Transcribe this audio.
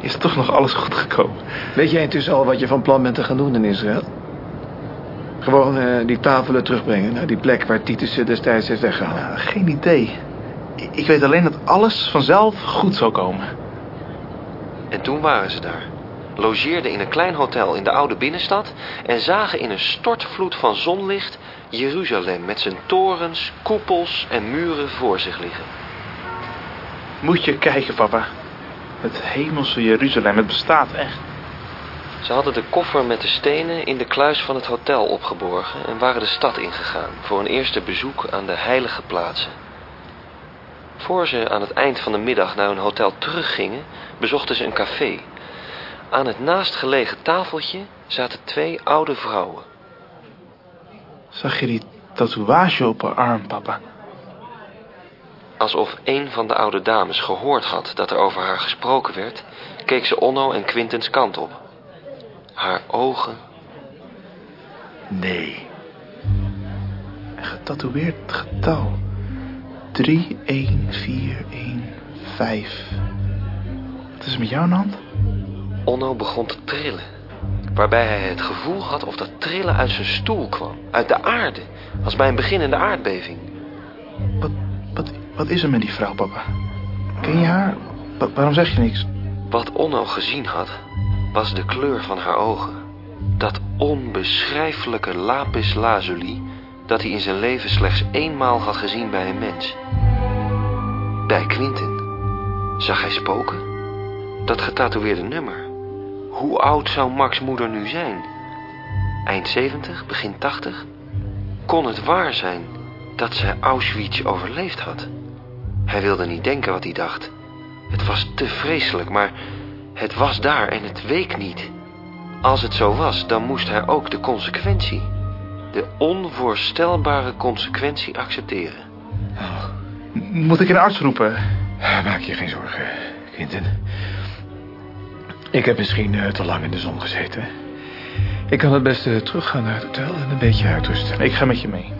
is toch nog alles goed gekomen. Weet jij intussen al wat je van plan bent te gaan doen in Israël? Gewoon eh, die tafelen terugbrengen naar die plek waar Titus ze destijds heeft weggehaald. Ja, geen idee. Ik- Ik weet alleen dat alles vanzelf goed zou komen. En toen waren ze daar. Logeerden in een klein hotel in de oude binnenstad en zagen in een stortvloed van zonlicht Jeruzalem met zijn torens, koepels en muren voor zich liggen. Moet je kijken, papa. Het hemelse Jeruzalem, het bestaat echt. Ze hadden de koffer met de stenen in de kluis van het hotel opgeborgen en waren de stad ingegaan voor een eerste bezoek aan de heilige plaatsen. Voor ze aan het eind van de middag naar hun hotel teruggingen, bezochten ze een café. Aan het naastgelegen tafeltje zaten twee oude vrouwen. Zag je die tatoeage op haar arm, papa? Alsof een van de oude dames gehoord had dat er over haar gesproken werd, keek ze Onno en Quintens kant op. Haar ogen Nee. Een getatoeëerd getal. 31415. Wat is er met jou aan de hand? Onno begon te trillen. Waarbij hij het gevoel had of dat trillen uit zijn stoel kwam. Uit de aarde. Als bij een beginnende aardbeving. Wat, wat, is er met die vrouw, papa? Ken je haar? Wa- waarom zeg je niks? Wat Onno gezien had, was de kleur van haar ogen. Dat onbeschrijfelijke lapis lazuli dat hij in zijn leven slechts eenmaal had gezien bij een mens. Bij Quinten. Zag hij spoken? Dat getatoeëerde nummer. Hoe oud zou Max moeder nu zijn? Eind 70, begin 80? Kon het waar zijn dat zij Auschwitz overleefd had? Hij wilde niet denken wat hij dacht. Het was te vreselijk, maar het was daar en het week niet. Als het zo was, dan moest hij ook de consequentie, de onvoorstelbare consequentie accepteren. M- Moet ik een arts roepen? Maak je geen zorgen, Quinten. Ik heb misschien eh, te lang in de zon gezeten. Ik kan het beste teruggaan naar het hotel en een beetje uitrusten. Ik ga met je mee.